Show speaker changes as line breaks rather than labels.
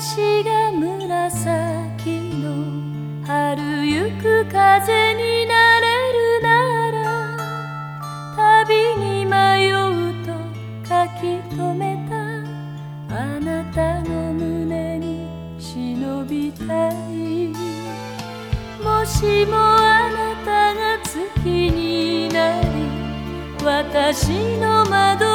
しが紫の春ゆく風になれるなら旅に迷うと書き留めた。あなたの胸に忍びたい。もしもあなたが月になり私の窓